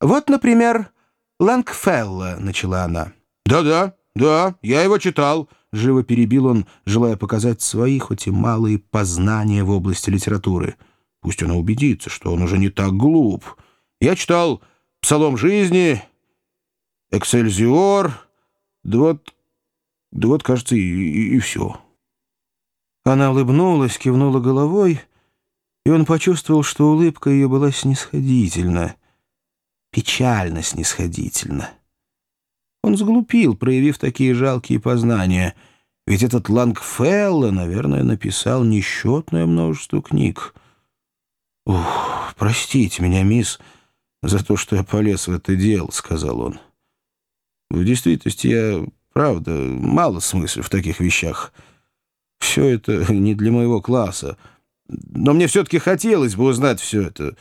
«Вот, например, Лангфелла», — начала она. «Да-да, да, я его читал», — живо перебил он, желая показать свои, хоть и малые, познания в области литературы. Пусть она убедится, что он уже не так глуп. Я читал «Псалом жизни», «Эксельзиор», да вот, да вот кажется, и, и, и все. Она улыбнулась, кивнула головой, и он почувствовал, что улыбка ее была снисходительна, печально снисходительна. Он сглупил, проявив такие жалкие познания, ведь этот Лангфелло, наверное, написал несчетное множество книг. «Ух, простите меня, мисс, за то, что я полез в это дело», — сказал он. «В действительности я, правда, мало смысла в таких вещах. Все это не для моего класса. Но мне все-таки хотелось бы узнать все это,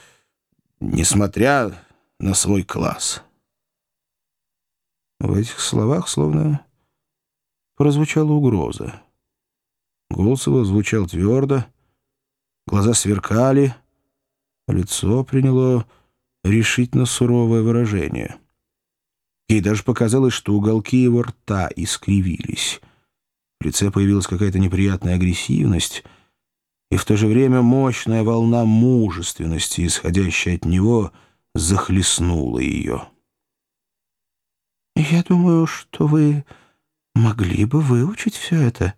несмотря на свой класс». В этих словах словно прозвучала угроза. Голос его звучал твердо, глаза сверкали, лицо приняло решительно суровое выражение. Ей даже показалось, что уголки его рта искривились. В лице появилась какая-то неприятная агрессивность, и в то же время мощная волна мужественности, исходящая от него, захлестнула ее. «Я думаю, что вы могли бы выучить все это,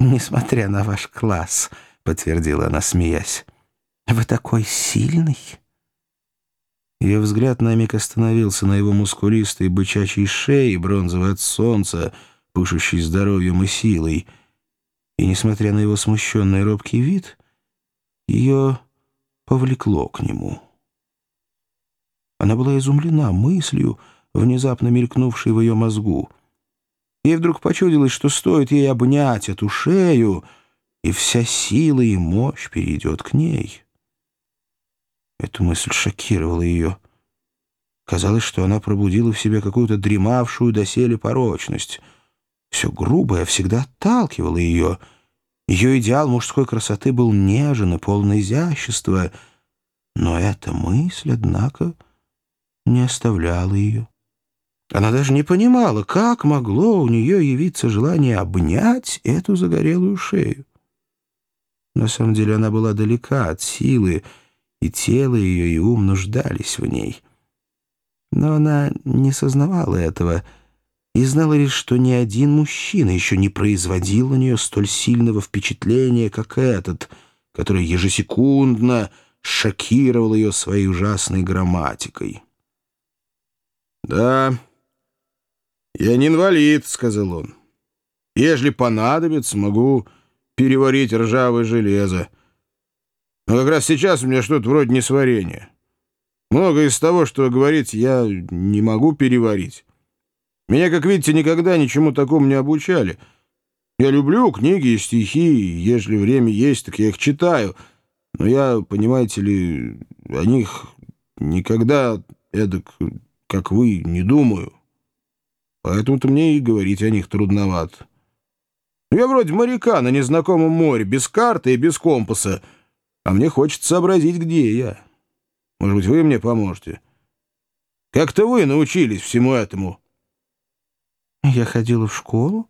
несмотря на ваш класс», — подтвердила она, смеясь. «Вы такой сильный». Ее взгляд на миг остановился на его мускулистой бычачьей шее, бронзовой от солнца, пышущей здоровьем и силой. И, несмотря на его смущенный робкий вид, ее повлекло к нему. Она была изумлена мыслью, внезапно мелькнувшей в ее мозгу. Ей вдруг почудилось, что стоит ей обнять эту шею, и вся сила и мощь перейдет к ней. Эта мысль шокировала ее. Казалось, что она пробудила в себе какую-то дремавшую доселе порочность. Все грубое всегда отталкивало ее. Ее идеал мужской красоты был нежен и полный изящества, но эта мысль, однако, не оставляла ее. Она даже не понимала, как могло у нее явиться желание обнять эту загорелую шею. На самом деле она была далека от силы, и тело ее и ум нуждались в ней. Но она не сознавала этого и знала лишь, что ни один мужчина еще не производил на нее столь сильного впечатления, как этот, который ежесекундно шокировал ее своей ужасной грамматикой. «Да», «Я не инвалид», — сказал он. «Ежели понадобится, могу переварить ржавое железо. Но как раз сейчас у меня что-то вроде несварения. Многое из того, что вы говорите, я не могу переварить. Меня, как видите, никогда ничему такому не обучали. Я люблю книги и стихи, и ежели время есть, так я их читаю. Но я, понимаете ли, о них никогда эдак, как вы, не думаю». Поэтому-то мне и говорить о них трудновато. Я вроде моряка на незнакомом море, без карты и без компаса, а мне хочется сообразить, где я. Может быть, вы мне поможете? Как-то вы научились всему этому?» «Я ходила в школу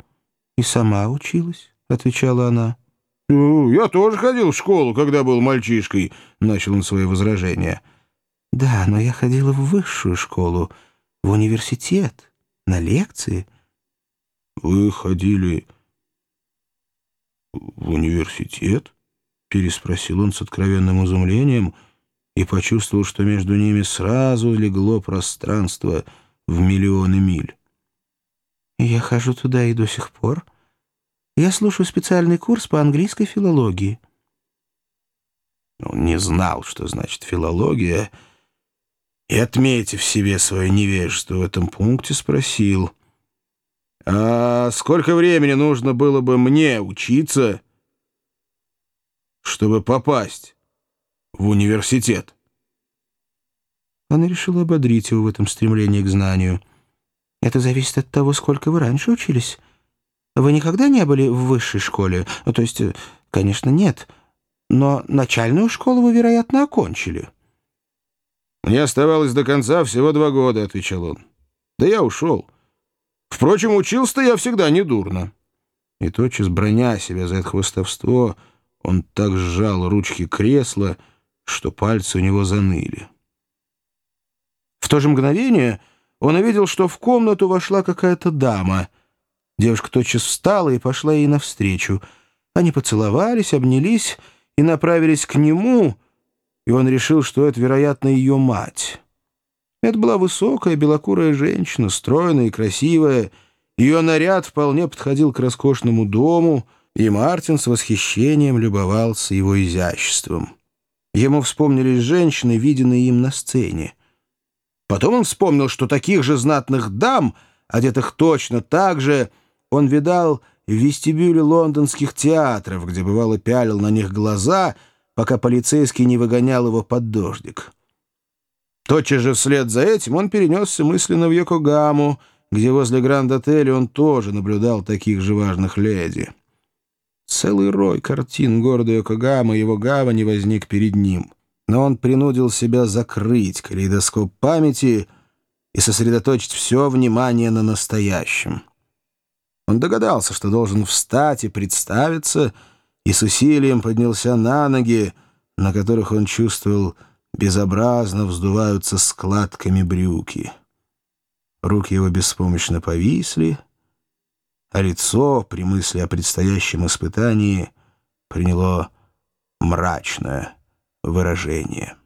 и сама училась», — отвечала она. «Ну, «Я тоже ходил в школу, когда был мальчишкой», — начал он свои возражения. «Да, но я ходила в высшую школу, в университет». На лекции? Вы ходили в университет? Переспросил он с откровенным изумлением и почувствовал, что между ними сразу легло пространство в миллионы миль. Я хожу туда и до сих пор. Я слушаю специальный курс по английской филологии. Он не знал, что значит филология, — и, отметив себе свое невежество в этом пункте, спросил, «А сколько времени нужно было бы мне учиться, чтобы попасть в университет?» Она решила ободрить его в этом стремлении к знанию. «Это зависит от того, сколько вы раньше учились. Вы никогда не были в высшей школе? Ну, то есть, конечно, нет. Но начальную школу вы, вероятно, окончили». Мне оставалось до конца всего два года, — отвечал он. Да я ушел. Впрочем, учился-то я всегда недурно. И тотчас, броня себя за это хвостовство, он так сжал ручки кресла, что пальцы у него заныли. В то же мгновение он увидел, что в комнату вошла какая-то дама. Девушка тотчас встала и пошла ей навстречу. Они поцеловались, обнялись и направились к нему, и он решил, что это, вероятно, ее мать. Это была высокая белокурая женщина, стройная и красивая. Ее наряд вполне подходил к роскошному дому, и Мартин с восхищением любовался его изяществом. Ему вспомнились женщины, виденные им на сцене. Потом он вспомнил, что таких же знатных дам, одетых точно так же, он видал в вестибюле лондонских театров, где бывало пялил на них глаза, пока полицейский не выгонял его под дождик. Тотчас же вслед за этим он перенесся мысленно в Йокогаму, где возле Гранд-отеля он тоже наблюдал таких же важных леди. Целый рой картин города Йокогама и его гавани возник перед ним. Но он принудил себя закрыть калейдоскоп памяти и сосредоточить все внимание на настоящем. Он догадался, что должен встать и представиться, и с усилием поднялся на ноги, на которых он чувствовал безобразно вздуваются складками брюки. Руки его беспомощно повисли, а лицо при мысли о предстоящем испытании приняло мрачное выражение.